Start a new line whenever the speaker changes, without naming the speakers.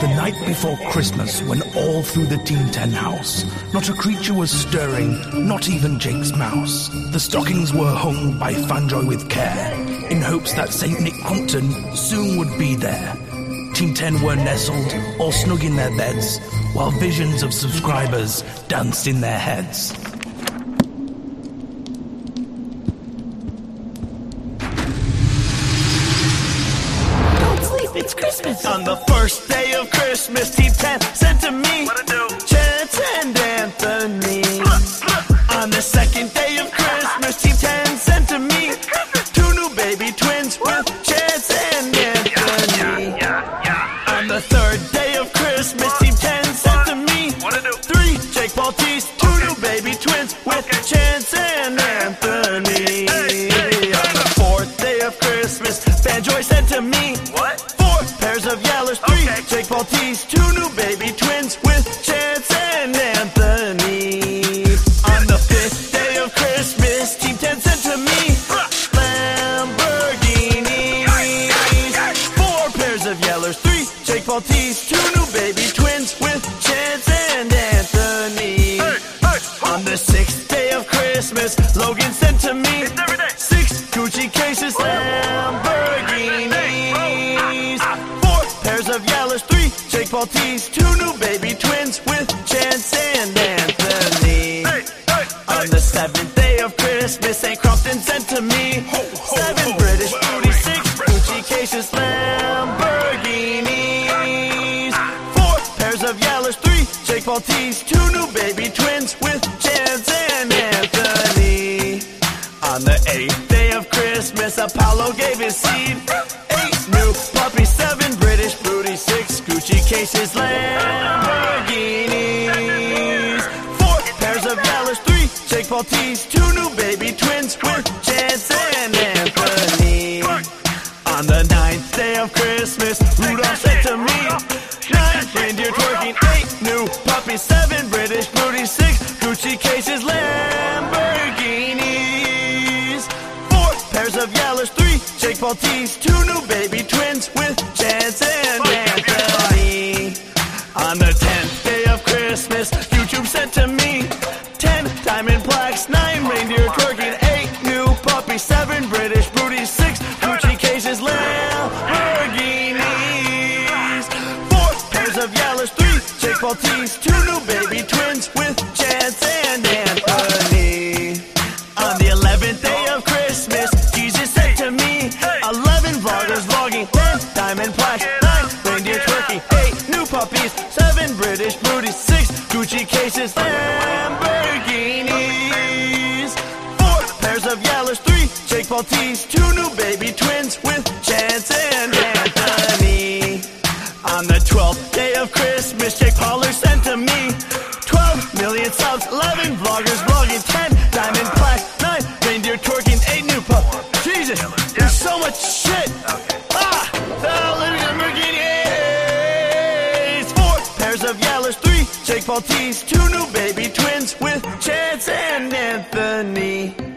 the night before Christmas when all through the Team 10 house, not a creature was stirring, not even Jake's mouse. The stockings were hung by Fanjoy with care, in hopes that St. Nick Crompton soon would be there. Team 10 were nestled, all snug in their beds, while visions of subscribers danced in their heads.
Don't sleep, it's Christmas.
On the first day of Christmas, two new baby twins with Chance and Anthony. On the fifth day of Christmas, Team 10 sent to me Lamborghinis. Four pairs of yellows, three Jake Paul tees, two new baby twins with Chance and Anthony.
Hey, hey,
On the sixth day of Christmas, Logan sent to me six Gucci cases, Lamborghinis. Three Jake Paul tees, two new baby twins with Chance and Anthony.
Hey, hey,
On the seventh day of Christmas, St. Crompton sent to me seven British booty, six Gucci cases, Lamborghinis. Four pairs of yellows, three Jake Paul tees, two new baby twins with Chance and Anthony. On the eighth day of Christmas, Apollo gave his seed. Eight new puppies, seven British booty, six Gucci cases, Lamborghinis. Four pairs of yellows, three Jake Paul tees, two new baby twins with Chance and Anthony. On the ninth day of Christmas, Rudolph said to me, Nine reindeer twerking, eight new puppies, seven British booty, six Gucci cases, Lamborghinis. Four pairs of yellows, three Jake Paul tees, two new baby twins with Chance and reindeer twerking, eight new puppies, seven British booties, six Gucci cases, Lamborghinis. Four pairs of yellows, three Jake Paul tees, two new baby twins with Chance and Anthony. On the eleventh day of Christmas, Jesus said to me, eleven vloggers vlogging, ten diamond plaques, nine reindeer twerking, eight new puppies, seven British booties, six Gucci cases, Lamborghinis. Three Paul tees, two new baby twins with Chance and Anthony. On the twelfth day of Christmas, Jake Pauler sent to me 12 million subs, 11 vloggers vlogging, 10 diamond plaques, 9 reindeer twerking, 8 new pup. Jesus, there's so much shit. Ah, the living Lamborghinis. Four pairs of yellows, 3 Jake Paul tees, 2 new baby twins with Chance and Anthony.